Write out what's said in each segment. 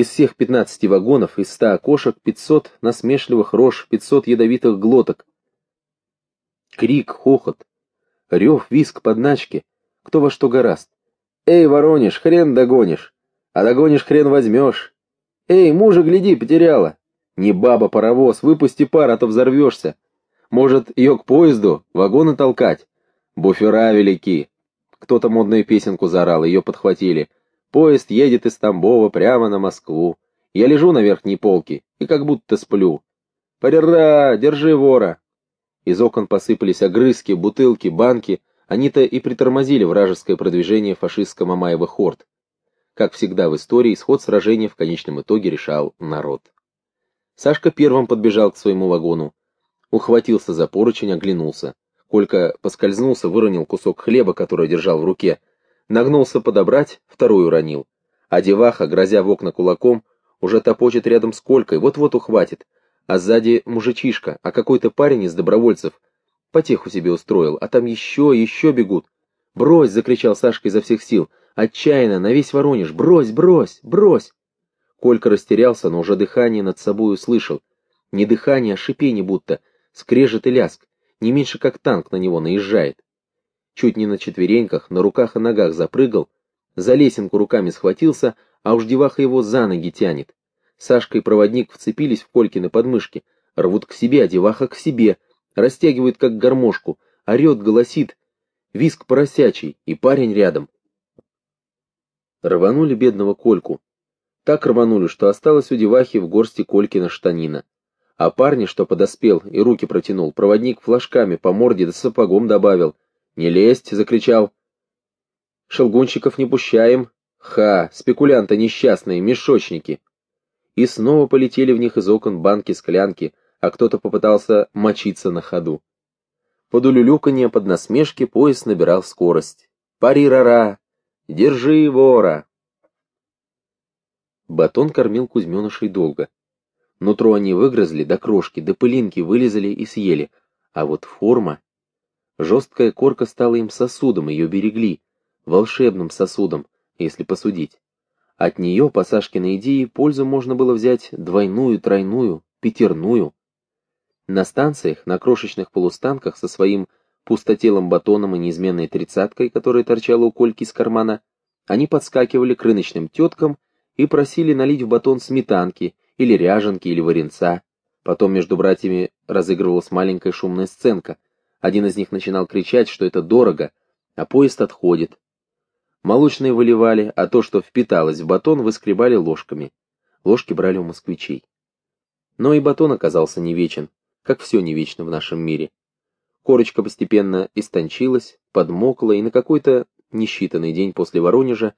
Из всех 15 вагонов, из 100 окошек, 500 насмешливых рож, 500 ядовитых глоток. Крик, хохот, рев, виск, подначки. Кто во что гораст. «Эй, Воронеж, хрен догонишь! А догонишь, хрен возьмешь! Эй, мужа, гляди, потеряла! Не баба-паровоз, выпусти пар, а то взорвешься! Может, ее к поезду, вагоны толкать? Буфера велики!» Кто-то модную песенку заорал, ее подхватили. Поезд едет из Тамбова прямо на Москву. Я лежу на верхней полке и как будто сплю. «Парера! Держи вора!» Из окон посыпались огрызки, бутылки, банки, они-то и притормозили вражеское продвижение фашистско-мамаевых хорд. Как всегда в истории, исход сражения в конечном итоге решал народ. Сашка первым подбежал к своему вагону, ухватился за поручень, оглянулся. Колька поскользнулся, выронил кусок хлеба, который держал в руке, нагнулся подобрать, вторую уронил. А деваха, грозя в окна кулаком, уже топочет рядом с Колькой, вот-вот ухватит. А сзади мужичишка, а какой-то парень из добровольцев Потеху себе устроил, а там еще, еще бегут. «Брось!» — закричал Сашка изо всех сил. «Отчаянно, на весь Воронеж! Брось, брось, брось!» Колька растерялся, но уже дыхание над собой услышал. Не дыхание, а шипение будто, скрежет и ляск, не меньше как танк на него наезжает. Чуть не на четвереньках, на руках и ногах запрыгал, за лесенку руками схватился, а уж деваха его за ноги тянет. Сашка и проводник вцепились в Колькины подмышки, рвут к себе, а деваха к себе — растягивает как гармошку, орет, голосит, виск поросячий, и парень рядом. Рванули бедного Кольку. Так рванули, что осталось у девахи в горсти Колькина штанина. А парня, что подоспел и руки протянул, проводник флажками по морде да сапогом добавил. «Не лезть!» — закричал. «Шелгунщиков не пущаем! Ха! Спекулянты несчастные, мешочники!» И снова полетели в них из окон банки-склянки, а кто-то попытался мочиться на ходу. Под улюлюканье, под насмешки поезд набирал скорость. «Пари-ра-ра! Держи, вора!» Батон кормил кузьменышей долго. Нутро они выгрызли, до крошки, до пылинки вылезали и съели, а вот форма... Жесткая корка стала им сосудом, ее берегли, волшебным сосудом, если посудить. От нее, по Сашкиной идее, пользу можно было взять двойную, тройную, пятерную. На станциях, на крошечных полустанках со своим пустотелым батоном и неизменной тридцаткой, которая торчала у Кольки из кармана, они подскакивали к рыночным теткам и просили налить в батон сметанки, или ряженки, или варенца. Потом между братьями разыгрывалась маленькая шумная сценка. Один из них начинал кричать, что это дорого, а поезд отходит. Молочные выливали, а то, что впиталось в батон, выскребали ложками. Ложки брали у москвичей. Но и батон оказался не вечен как все не вечно в нашем мире. Корочка постепенно истончилась, подмокла, и на какой-то несчитанный день после Воронежа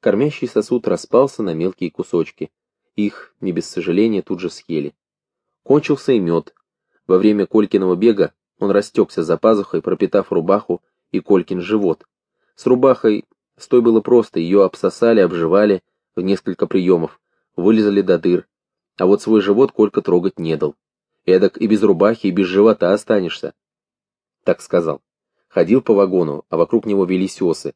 кормящий сосуд распался на мелкие кусочки. Их, не без сожаления, тут же съели. Кончился и мед. Во время Колькиного бега он растекся за пазухой, пропитав рубаху и Колькин живот. С рубахой с той было просто, ее обсосали, обживали в несколько приемов, вылезали до дыр, а вот свой живот Колька трогать не дал. Эдак и без рубахи, и без живота останешься. Так сказал. Ходил по вагону, а вокруг него велись осы.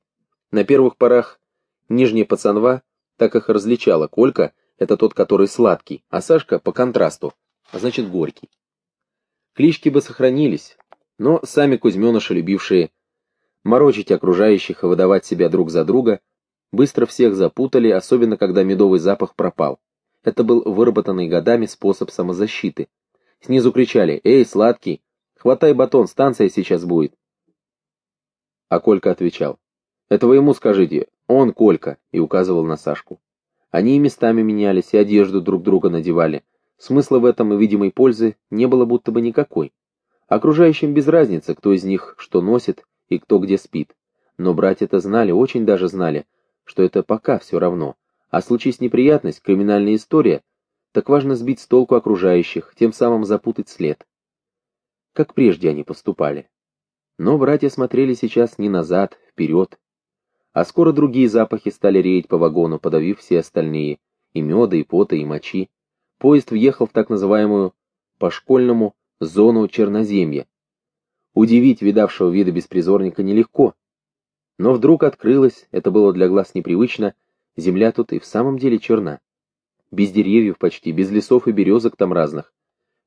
На первых порах нижняя пацанва так их различала. Колька — это тот, который сладкий, а Сашка по контрасту, а значит горький. Клички бы сохранились, но сами кузьменыши, любившие морочить окружающих и выдавать себя друг за друга, быстро всех запутали, особенно когда медовый запах пропал. Это был выработанный годами способ самозащиты. Снизу кричали «Эй, сладкий! Хватай батон, станция сейчас будет!» А Колька отвечал «Это вы ему скажите, он Колька!» и указывал на Сашку. Они и местами менялись, и одежду друг друга надевали. Смысла в этом и видимой пользы не было будто бы никакой. Окружающим без разницы, кто из них что носит и кто где спит. Но братья-то знали, очень даже знали, что это пока все равно. А случись неприятность, криминальная история — так важно сбить с толку окружающих, тем самым запутать след. Как прежде они поступали. Но братья смотрели сейчас не назад, вперед. А скоро другие запахи стали реять по вагону, подавив все остальные, и меда, и пота, и мочи. Поезд въехал в так называемую по-школьному зону черноземья. Удивить видавшего вида беспризорника нелегко. Но вдруг открылось, это было для глаз непривычно, земля тут и в самом деле черна. без деревьев почти, без лесов и березок там разных.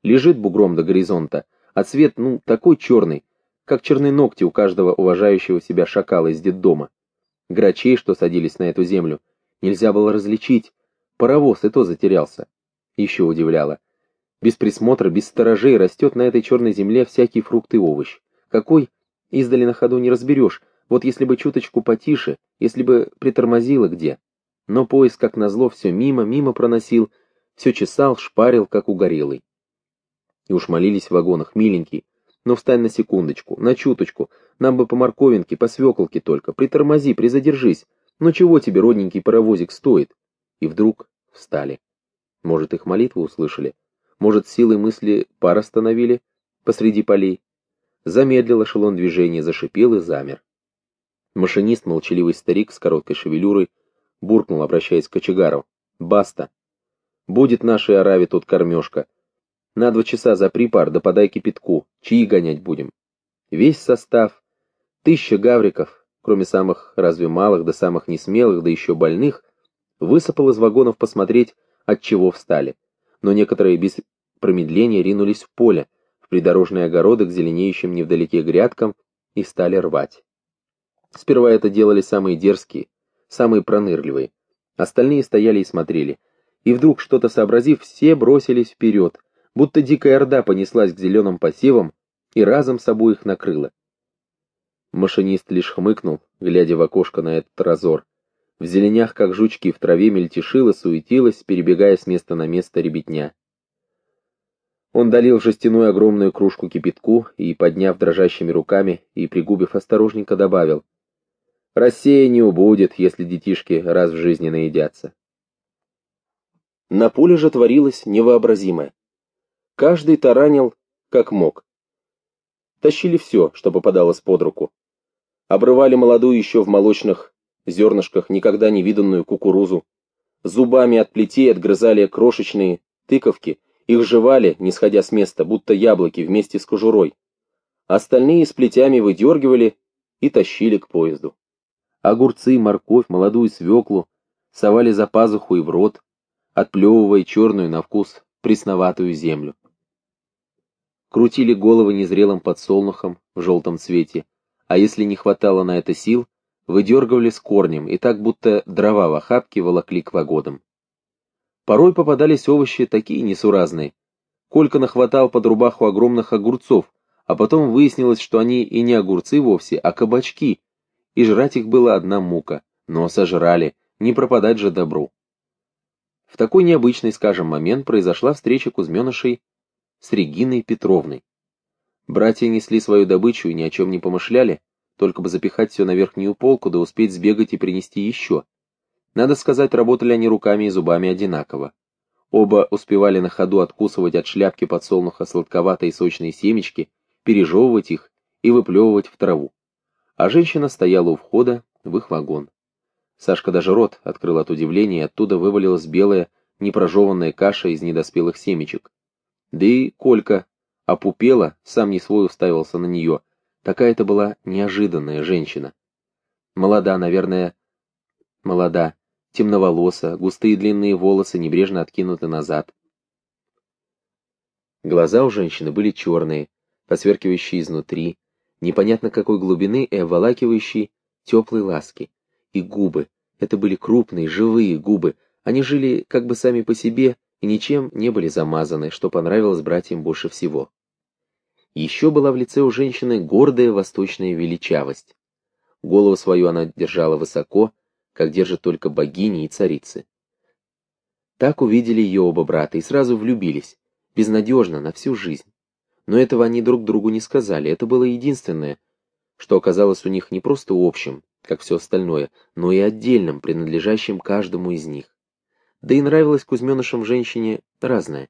Лежит бугром до горизонта, а цвет, ну, такой черный, как черные ногти у каждого уважающего себя шакала из детдома. Грачей, что садились на эту землю, нельзя было различить, паровоз и то затерялся. Еще удивляло. Без присмотра, без сторожей растет на этой черной земле всякий фрукт и овощ. Какой, издали на ходу не разберешь, вот если бы чуточку потише, если бы притормозило где. Но поезд, как назло, все мимо, мимо проносил, все чесал, шпарил, как угорелый. И уж молились в вагонах, миленький, но встань на секундочку, на чуточку, нам бы по морковинке, по свеколке только, притормози, призадержись, ну чего тебе, родненький паровозик, стоит? И вдруг встали. Может, их молитву услышали? Может, силой мысли пар остановили посреди полей? Замедлил эшелон движения, зашипел и замер. Машинист, молчаливый старик с короткой шевелюрой, буркнул, обращаясь к кочегару. «Баста! Будет нашей Араве тут кормежка. На два часа за припар, да подай кипятку, чаи гонять будем. Весь состав, тысяча гавриков, кроме самых разве малых, да самых несмелых, да еще больных, высыпал из вагонов посмотреть, от чего встали. Но некоторые без промедления ринулись в поле, в придорожные огороды к зеленеющим невдалеке грядкам и стали рвать. Сперва это делали самые дерзкие, самые пронырливые. Остальные стояли и смотрели. И вдруг, что-то сообразив, все бросились вперед, будто дикая орда понеслась к зеленым посевам и разом с обоих накрыла. Машинист лишь хмыкнул, глядя в окошко на этот разор. В зеленях, как жучки, в траве мельтешила, суетилась, перебегая с места на место ребятня. Он долил жестяную огромную кружку кипятку и, подняв дрожащими руками и пригубив осторожненько, добавил. «Россия не убудет, если детишки раз в жизни наедятся». На поле же творилось невообразимое. Каждый таранил, как мог. Тащили все, что попадалось под руку. Обрывали молодую еще в молочных зернышках никогда не виданную кукурузу. Зубами от плетей отгрызали крошечные тыковки, их жевали, не сходя с места, будто яблоки вместе с кожурой. Остальные с плетями выдергивали и тащили к поезду. Огурцы, морковь, молодую свеклу совали за пазуху и в рот, отплевывая черную на вкус пресноватую землю крутили головы незрелым подсолнухом в желтом цвете, а если не хватало на это сил, выдергивали с корнем и так будто дрова в охапке волокли к вагодам. Порой попадались овощи такие несуразные. Колька нахватал под рубаху огромных огурцов, а потом выяснилось, что они и не огурцы вовсе, а кабачки, и жрать их была одна мука, но сожрали, не пропадать же добру. В такой необычный, скажем, момент произошла встреча кузменышей с Региной Петровной. Братья несли свою добычу и ни о чем не помышляли, только бы запихать все на верхнюю полку, да успеть сбегать и принести еще. Надо сказать, работали они руками и зубами одинаково. Оба успевали на ходу откусывать от шляпки подсолнуха сладковатые сочные семечки, пережевывать их и выплевывать в траву. А женщина стояла у входа в их вагон. Сашка даже рот открыл от удивления, и оттуда вывалилась белая, непрожеванная каша из недоспелых семечек. Да и Колька опупела, сам не свой уставился на нее. Такая это была неожиданная женщина. Молода, наверное, молода, темноволоса, густые длинные волосы небрежно откинуты назад. Глаза у женщины были черные, посверкивающие изнутри, непонятно какой глубины и обволакивающие теплой ласки. И губы, это были крупные, живые губы, они жили как бы сами по себе, и ничем не были замазаны, что понравилось братьям больше всего. Еще была в лице у женщины гордая восточная величавость. Голову свою она держала высоко, как держат только богини и царицы. Так увидели ее оба брата и сразу влюбились, безнадежно, на всю жизнь. Но этого они друг другу не сказали, это было единственное, что оказалось у них не просто общим, как все остальное, но и отдельным, принадлежащим каждому из них. Да и нравилось Кузьменышам женщине разное.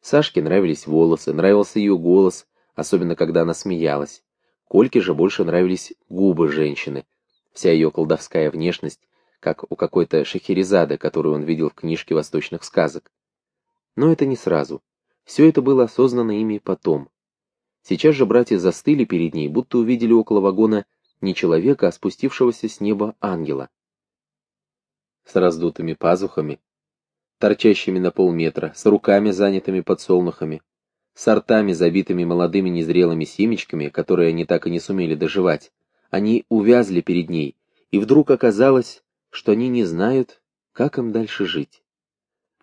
Сашке нравились волосы, нравился ее голос, особенно когда она смеялась. Кольке же больше нравились губы женщины, вся ее колдовская внешность, как у какой-то шахерезады, которую он видел в книжке восточных сказок. Но это не сразу. Все это было осознано ими потом. Сейчас же братья застыли перед ней, будто увидели около вагона не человека, а спустившегося с неба ангела. С раздутыми пазухами, торчащими на полметра, с руками, занятыми подсолнухами, с ртами, забитыми молодыми незрелыми семечками, которые они так и не сумели доживать. Они увязли перед ней, и вдруг оказалось, что они не знают, как им дальше жить.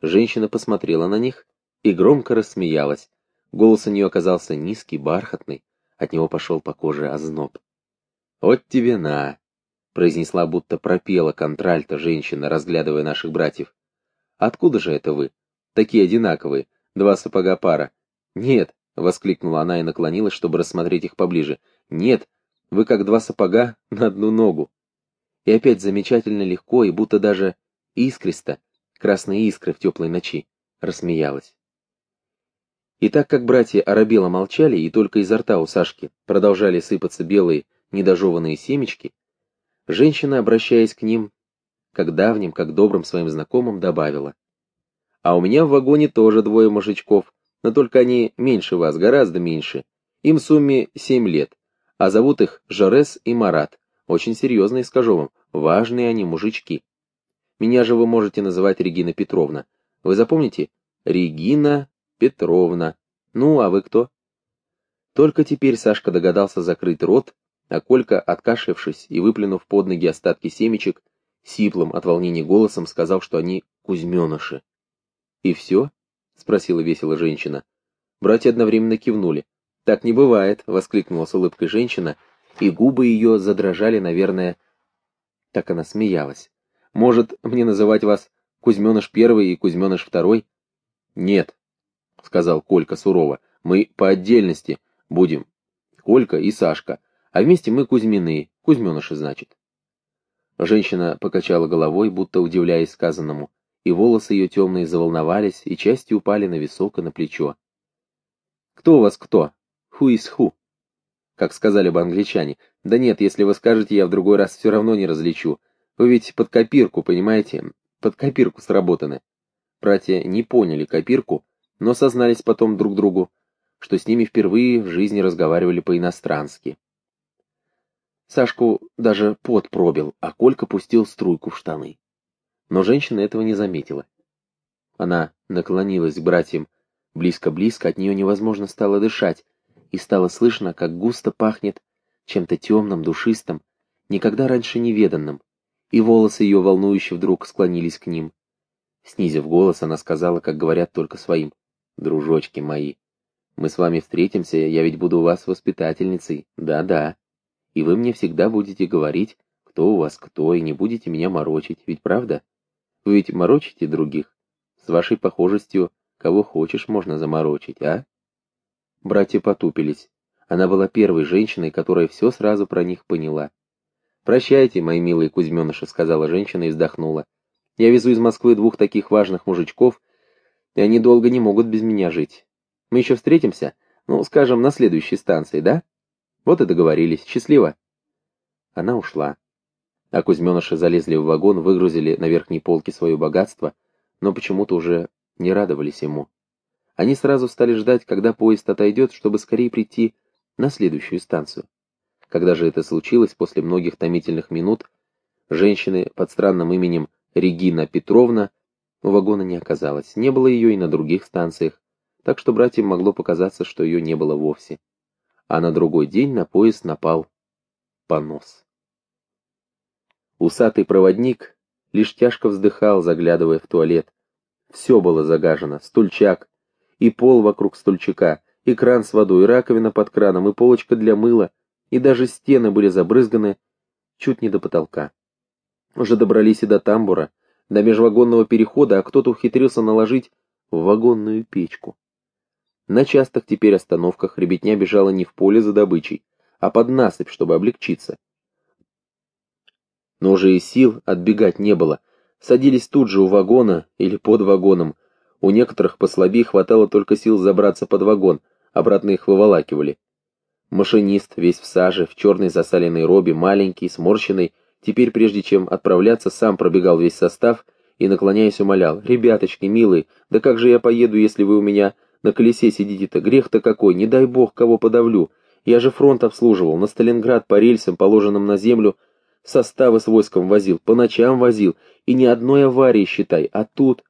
Женщина посмотрела на них и громко рассмеялась. Голос у нее оказался низкий, бархатный, от него пошел по коже озноб. «Вот тебе на!» — произнесла, будто пропела контральта женщина, разглядывая наших братьев. «Откуда же это вы? Такие одинаковые, два сапога пара». «Нет!» — воскликнула она и наклонилась, чтобы рассмотреть их поближе. «Нет! Вы как два сапога на одну ногу!» И опять замечательно легко и будто даже искристо, красные искры в теплой ночи, рассмеялась. И так как братья Арабела молчали, и только изо рта у Сашки продолжали сыпаться белые, недожеванные семечки, женщина, обращаясь к ним, как давним, как добрым своим знакомым, добавила. «А у меня в вагоне тоже двое мужичков, но только они меньше вас, гораздо меньше. Им в сумме семь лет, а зовут их Жорес и Марат. Очень серьезные, скажу вам, важные они мужички. Меня же вы можете называть Регина Петровна. Вы запомните? Регина Петровна. Ну, а вы кто? Только теперь Сашка догадался закрыть рот, а Колька, откашлявшись и выплюнув под ноги остатки семечек, сиплым от волнения голосом сказал, что они кузьменыши. «И все?» — спросила весело женщина. Братья одновременно кивнули. «Так не бывает!» — воскликнула с улыбкой женщина, и губы ее задрожали, наверное. Так она смеялась. «Может, мне называть вас Кузьменыш первый и Кузьменыш второй?» «Нет», — сказал Колька сурово, — «мы по отдельности будем. Колька и Сашка, а вместе мы Кузьмины, Кузьменыши, значит». Женщина покачала головой, будто удивляясь сказанному, и волосы ее темные заволновались, и части упали на висок и на плечо. «Кто у вас кто? Who is who?» Как сказали бы англичане. Да нет, если вы скажете, я в другой раз все равно не различу. Вы ведь под копирку, понимаете? Под копирку сработаны. Братья не поняли копирку, но сознались потом друг другу, что с ними впервые в жизни разговаривали по-инострански. Сашку даже пот пробил, а Колька пустил струйку в штаны. Но женщина этого не заметила. Она наклонилась к братьям. Близко-близко от нее невозможно стало дышать, и стало слышно, как густо пахнет чем-то темным, душистым, никогда раньше неведанным, и волосы ее волнующе вдруг склонились к ним. Снизив голос, она сказала, как говорят только своим, «Дружочки мои, мы с вами встретимся, я ведь буду у вас воспитательницей, да-да, и вы мне всегда будете говорить, кто у вас кто, и не будете меня морочить, ведь правда? Вы ведь морочите других, с вашей похожестью кого хочешь можно заморочить, а?» Братья потупились. Она была первой женщиной, которая все сразу про них поняла. «Прощайте, мои милые Кузьменыши», — сказала женщина и вздохнула. «Я везу из Москвы двух таких важных мужичков, и они долго не могут без меня жить. Мы еще встретимся, ну, скажем, на следующей станции, да? Вот и договорились. Счастливо!» Она ушла. А Кузьменыши залезли в вагон, выгрузили на верхней полке свое богатство, но почему-то уже не радовались ему. Они сразу стали ждать, когда поезд отойдет, чтобы скорее прийти на следующую станцию. Когда же это случилось, после многих томительных минут, женщины под странным именем Регина Петровна у вагона не оказалось, не было ее и на других станциях, так что братьям могло показаться, что ее не было вовсе. А на другой день на поезд напал понос. Усатый проводник лишь тяжко вздыхал, заглядывая в туалет. Все было загажено, стульчак, и пол вокруг стульчика, и кран с водой, и раковина под краном, и полочка для мыла, и даже стены были забрызганы чуть не до потолка. Уже добрались и до тамбура, до межвагонного перехода, а кто-то ухитрился наложить в вагонную печку. На частых теперь остановках ребятня бежала не в поле за добычей, а под насыпь, чтобы облегчиться. Но уже и сил отбегать не было. Садились тут же у вагона или под вагоном, у некоторых послабее хватало только сил забраться под вагон, обратно их выволакивали. Машинист, весь в саже, в черной засаленной робе, маленький, сморщенный, теперь прежде чем отправляться, сам пробегал весь состав и, наклоняясь, умолял. «Ребяточки, милые, да как же я поеду, если вы у меня на колесе сидите-то? Грех-то какой, не дай бог, кого подавлю. Я же фронт обслуживал, на Сталинград по рельсам, положенным на землю, составы с войском возил, по ночам возил, и ни одной аварии, считай, а тут...»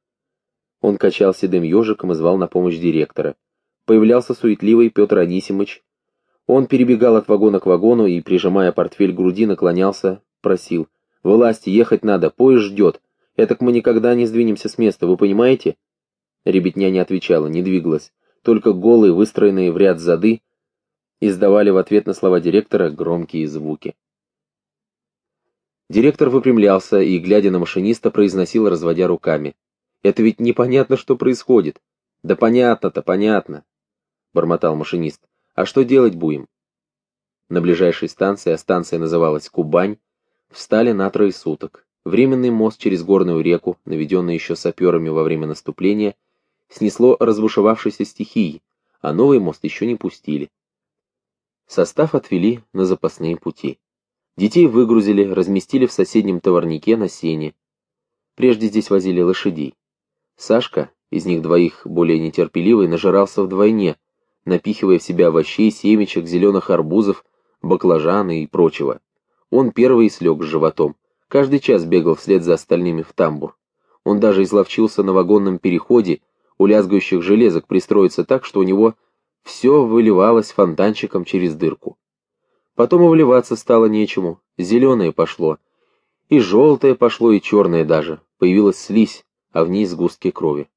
Он качал седым ежиком и звал на помощь директора. Появлялся суетливый Петр Анисимыч. Он перебегал от вагона к вагону и, прижимая портфель к груди, наклонялся, просил. «Власти, ехать надо, поезд ждет. Этак мы никогда не сдвинемся с места, вы понимаете?» Ребятня не отвечала, не двигалась. Только голые, выстроенные в ряд зады, издавали в ответ на слова директора громкие звуки. Директор выпрямлялся и, глядя на машиниста, произносил, разводя руками. «Это ведь непонятно, что происходит». «Да понятно-то, понятно», — бормотал машинист. «А что делать будем?» На ближайшей станции, а станция называлась Кубань, встали на трое суток. Временный мост через горную реку, наведенный еще саперами во время наступления, снесло разбушевавшейся стихией, а новый мост еще не пустили. Состав отвели на запасные пути. Детей выгрузили, разместили в соседнем товарнике на сене. Прежде здесь возили лошадей. Сашка, из них двоих более нетерпеливый, нажирался вдвойне, напихивая в себя овощей, семечек, зеленых арбузов, баклажаны и прочего. Он первый слег с животом. Каждый час бегал вслед за остальными в тамбур. Он даже изловчился на вагонном переходе, у лязгающих железок пристроиться так, что у него все выливалось фонтанчиком через дырку. Потом и вливаться стало нечему, зеленое пошло, и желтое пошло, и черное даже, появилась слизь, а в ней сгустки крови.